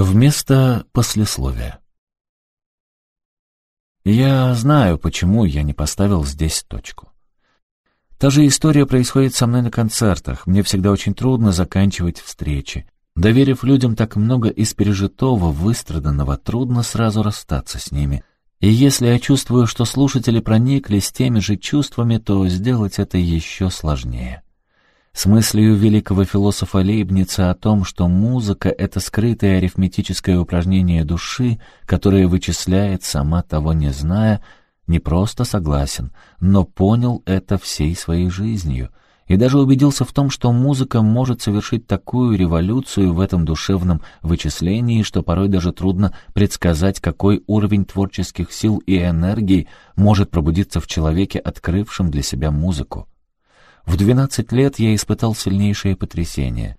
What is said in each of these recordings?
Вместо послесловия. Я знаю, почему я не поставил здесь точку. Та же история происходит со мной на концертах. Мне всегда очень трудно заканчивать встречи. Доверив людям так много из пережитого, выстраданного, трудно сразу расстаться с ними. И если я чувствую, что слушатели прониклись теми же чувствами, то сделать это еще сложнее. С мыслью великого философа Лейбница о том, что музыка — это скрытое арифметическое упражнение души, которое вычисляет, сама того не зная, не просто согласен, но понял это всей своей жизнью и даже убедился в том, что музыка может совершить такую революцию в этом душевном вычислении, что порой даже трудно предсказать, какой уровень творческих сил и энергии может пробудиться в человеке, открывшем для себя музыку. В 12 лет я испытал сильнейшее потрясение.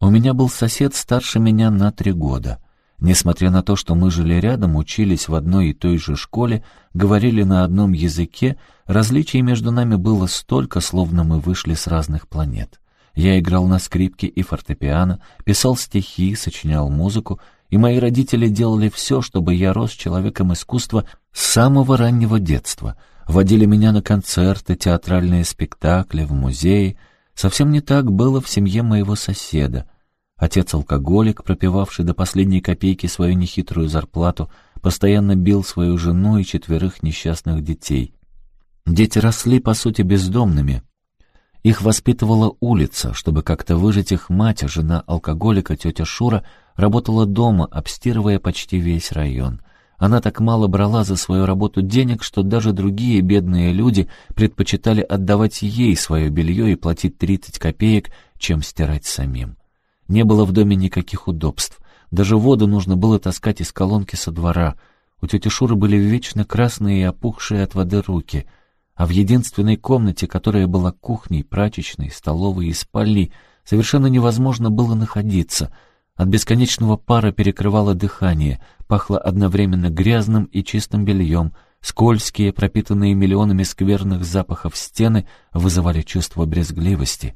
У меня был сосед старше меня на три года. Несмотря на то, что мы жили рядом, учились в одной и той же школе, говорили на одном языке, различий между нами было столько, словно мы вышли с разных планет. Я играл на скрипке и фортепиано, писал стихи, сочинял музыку, и мои родители делали все, чтобы я рос человеком искусства с самого раннего детства — водили меня на концерты, театральные спектакли, в музеи. Совсем не так было в семье моего соседа. Отец-алкоголик, пропивавший до последней копейки свою нехитрую зарплату, постоянно бил свою жену и четверых несчастных детей. Дети росли, по сути, бездомными. Их воспитывала улица, чтобы как-то выжить их мать, жена алкоголика, тетя Шура, работала дома, обстирывая почти весь район. Она так мало брала за свою работу денег, что даже другие бедные люди предпочитали отдавать ей свое белье и платить 30 копеек, чем стирать самим. Не было в доме никаких удобств. Даже воду нужно было таскать из колонки со двора. У тети Шуры были вечно красные и опухшие от воды руки. А в единственной комнате, которая была кухней, прачечной, столовой и спальней, совершенно невозможно было находиться — от бесконечного пара перекрывало дыхание, пахло одновременно грязным и чистым бельем, скользкие, пропитанные миллионами скверных запахов стены вызывали чувство брезгливости.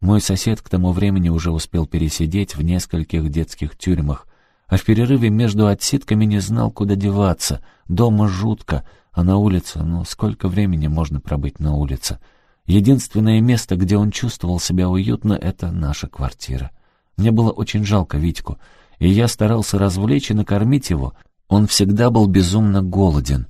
Мой сосед к тому времени уже успел пересидеть в нескольких детских тюрьмах, а в перерыве между отсидками не знал, куда деваться. Дома жутко, а на улице, ну, сколько времени можно пробыть на улице? Единственное место, где он чувствовал себя уютно, — это наша квартира. Мне было очень жалко Витьку, и я старался развлечь и накормить его. Он всегда был безумно голоден.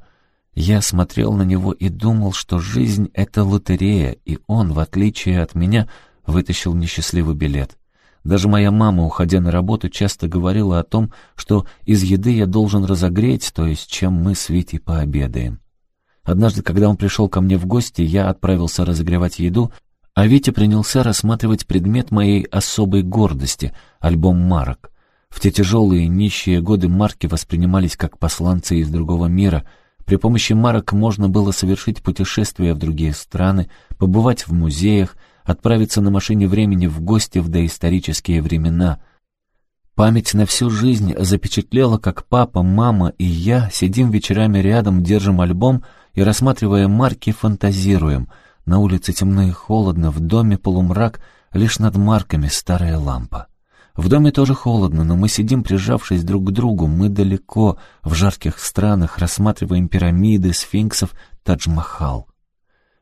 Я смотрел на него и думал, что жизнь — это лотерея, и он, в отличие от меня, вытащил несчастливый билет. Даже моя мама, уходя на работу, часто говорила о том, что из еды я должен разогреть, то есть чем мы с Витей пообедаем. Однажды, когда он пришел ко мне в гости, я отправился разогревать еду, а Витя принялся рассматривать предмет моей особой гордости — альбом марок. В те тяжелые нищие годы марки воспринимались как посланцы из другого мира. При помощи марок можно было совершить путешествия в другие страны, побывать в музеях, отправиться на машине времени в гости в доисторические времена. Память на всю жизнь запечатлела, как папа, мама и я сидим вечерами рядом, держим альбом и, рассматривая марки, фантазируем — на улице темно и холодно, в доме полумрак, лишь над марками старая лампа. В доме тоже холодно, но мы сидим, прижавшись друг к другу, мы далеко, в жарких странах, рассматриваем пирамиды, сфинксов, Тадж-Махал.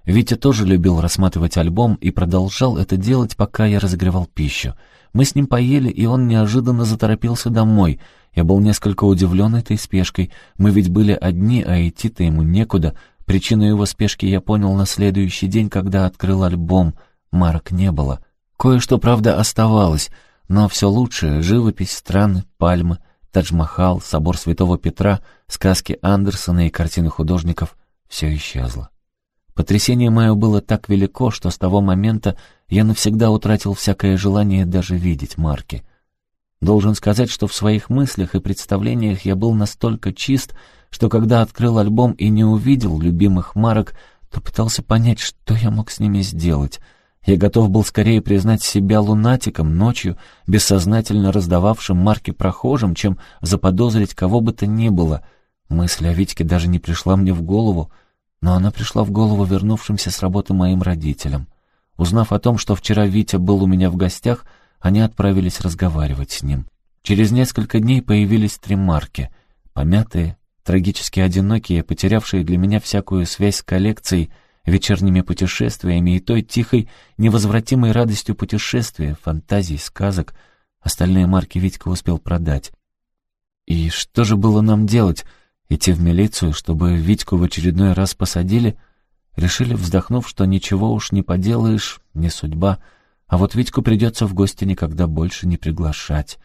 Витя тоже любил рассматривать альбом и продолжал это делать, пока я разогревал пищу. Мы с ним поели, и он неожиданно заторопился домой. Я был несколько удивлен этой спешкой. Мы ведь были одни, а идти-то ему некуда, Причину его спешки я понял на следующий день, когда открыл альбом. Марок не было. Кое-что, правда, оставалось, но все лучшее — живопись, страны, пальмы, Тадж-Махал, собор Святого Петра, сказки Андерсона и картины художников — все исчезло. Потрясение мое было так велико, что с того момента я навсегда утратил всякое желание даже видеть марки. Должен сказать, что в своих мыслях и представлениях я был настолько чист, что когда открыл альбом и не увидел любимых марок, то пытался понять, что я мог с ними сделать. Я готов был скорее признать себя лунатиком ночью, бессознательно раздававшим марки прохожим, чем заподозрить кого бы то ни было. Мысль о Витьке даже не пришла мне в голову, но она пришла в голову вернувшимся с работы моим родителям. Узнав о том, что вчера Витя был у меня в гостях, они отправились разговаривать с ним. Через несколько дней появились три марки. Помятые, трагически одинокие, потерявшие для меня всякую связь с коллекцией, вечерними путешествиями и той тихой, невозвратимой радостью путешествия, фантазий, сказок. Остальные марки Витька успел продать. И что же было нам делать? Идти в милицию, чтобы Витьку в очередной раз посадили? Решили, вздохнув, что ничего уж не поделаешь, не судьба, а вот Витьку придется в гости никогда больше не приглашать.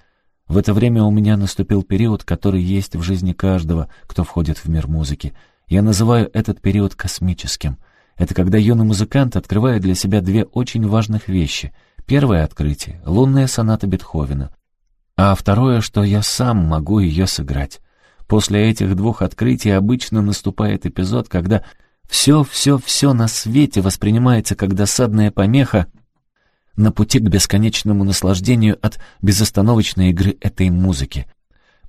В это время у меня наступил период, который есть в жизни каждого, кто входит в мир музыки. Я называю этот период космическим. Это когда юный музыкант открывает для себя две очень важных вещи. Первое открытие — лунная соната Бетховена. А второе, что я сам могу ее сыграть. После этих двух открытий обычно наступает эпизод, когда все-все-все на свете воспринимается как досадная помеха на пути к бесконечному наслаждению от безостановочной игры этой музыки.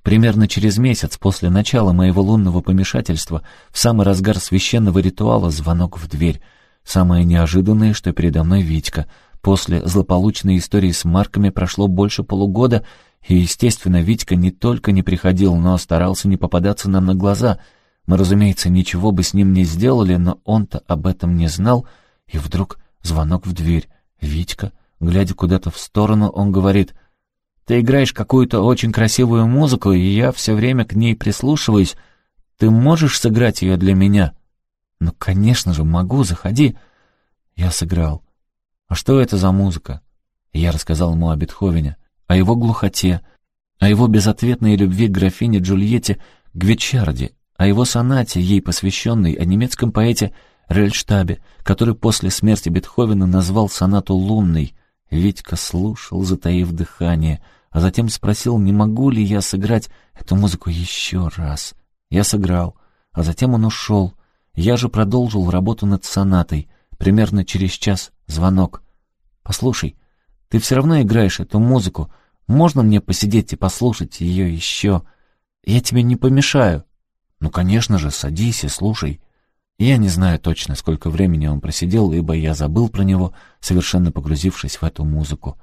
Примерно через месяц после начала моего лунного помешательства, в самый разгар священного ритуала, звонок в дверь. Самое неожиданное, что передо мной Витька. После злополучной истории с марками прошло больше полугода, и, естественно, Витька не только не приходил, но старался не попадаться нам на глаза. Мы, разумеется, ничего бы с ним не сделали, но он-то об этом не знал, и вдруг звонок в дверь. Витька, глядя куда-то в сторону, он говорит, «Ты играешь какую-то очень красивую музыку, и я все время к ней прислушиваюсь. Ты можешь сыграть ее для меня?» «Ну, конечно же, могу, заходи». Я сыграл. «А что это за музыка?» Я рассказал ему о Бетховене о его глухоте, о его безответной любви к графине Джульетте Гвичарди, о его сонате, ей посвященной, о немецком поэте Рельштабе, который после смерти Бетховена назвал сонату «лунной». Витька слушал, затаив дыхание, а затем спросил, не могу ли я сыграть эту музыку еще раз. Я сыграл, а затем он ушел. Я же продолжил работу над сонатой. Примерно через час звонок. «Послушай, ты все равно играешь эту музыку. Можно мне посидеть и послушать ее еще? Я тебе не помешаю». «Ну, конечно же, садись и слушай». Я не знаю точно, сколько времени он просидел, ибо я забыл про него, совершенно погрузившись в эту музыку.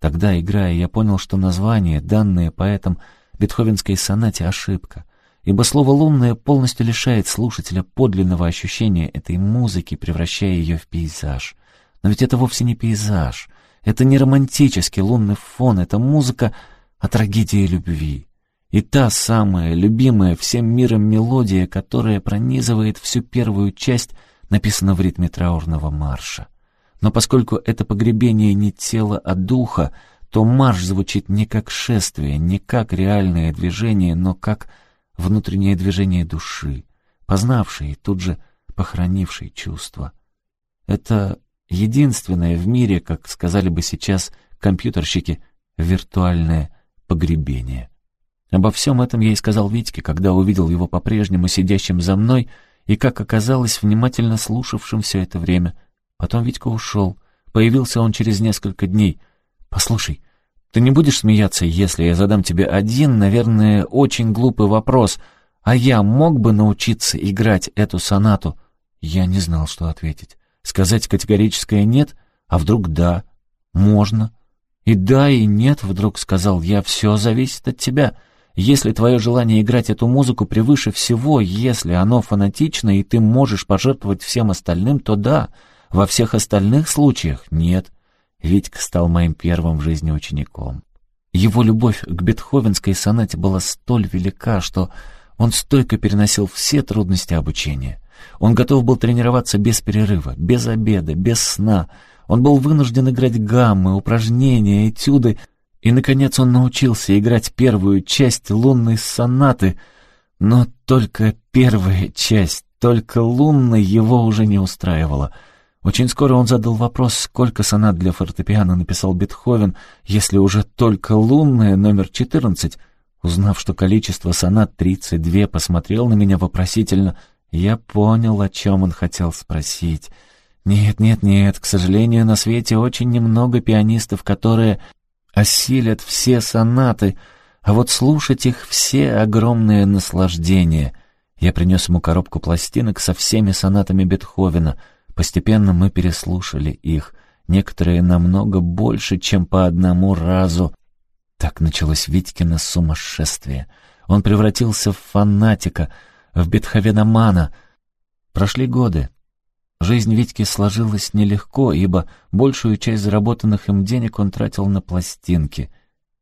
Тогда, играя, я понял, что название, данное поэтом Бетховенской сонате, ошибка, ибо слово «лунное» полностью лишает слушателя подлинного ощущения этой музыки, превращая ее в пейзаж. Но ведь это вовсе не пейзаж, это не романтический лунный фон, это музыка о трагедии любви. И та самая любимая всем миром мелодия, которая пронизывает всю первую часть, написана в ритме траурного марша. Но поскольку это погребение не тела, а духа, то марш звучит не как шествие, не как реальное движение, но как внутреннее движение души, познавшей и тут же похоронившей чувства. Это Единственное в мире, как сказали бы сейчас компьютерщики, виртуальное погребение. Обо всем этом я и сказал Витьке, когда увидел его по-прежнему сидящим за мной и, как оказалось, внимательно слушавшим все это время. Потом Витька ушел. Появился он через несколько дней. «Послушай, ты не будешь смеяться, если я задам тебе один, наверное, очень глупый вопрос, а я мог бы научиться играть эту сонату?» Я не знал, что ответить. Сказать категорическое «нет», а вдруг «да», можно. И «да», и «нет», вдруг сказал я, все зависит от тебя. Если твое желание играть эту музыку превыше всего, если оно фанатично, и ты можешь пожертвовать всем остальным, то да. Во всех остальных случаях нет. Витька стал моим первым в жизни учеником. Его любовь к бетховенской сонате была столь велика, что он стойко переносил все трудности обучения. Он готов был тренироваться без перерыва, без обеда, без сна. Он был вынужден играть гаммы, упражнения, этюды, и, наконец, он научился играть первую часть лунной сонаты, но только первая часть, только лунной его уже не устраивала. Очень скоро он задал вопрос, сколько сонат для фортепиано написал Бетховен, если уже только лунная, номер 14. Узнав, что количество сонат 32, посмотрел на меня вопросительно — я понял, о чем он хотел спросить. Нет, нет, нет, к сожалению, на свете очень немного пианистов, которые осилят все сонаты, а вот слушать их все — огромное наслаждение. Я принес ему коробку пластинок со всеми сонатами Бетховена. Постепенно мы переслушали их, некоторые намного больше, чем по одному разу. Так началось Витькино сумасшествие. Он превратился в фанатика, в бетховеномана. Прошли годы. Жизнь Витьки сложилась нелегко, ибо большую часть заработанных им денег он тратил на пластинки.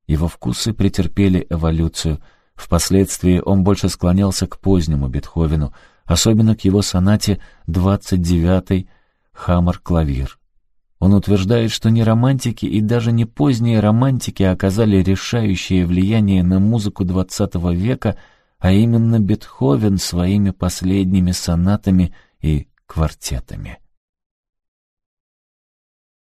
Его вкусы претерпели эволюцию. Впоследствии он больше склонялся к позднему Бетховену, особенно к его сонате 29-й «Хаммер-клавир». Он утверждает, что не романтики и даже не поздние романтики оказали решающее влияние на музыку XX века, а именно Бетховен своими последними сонатами и квартетами.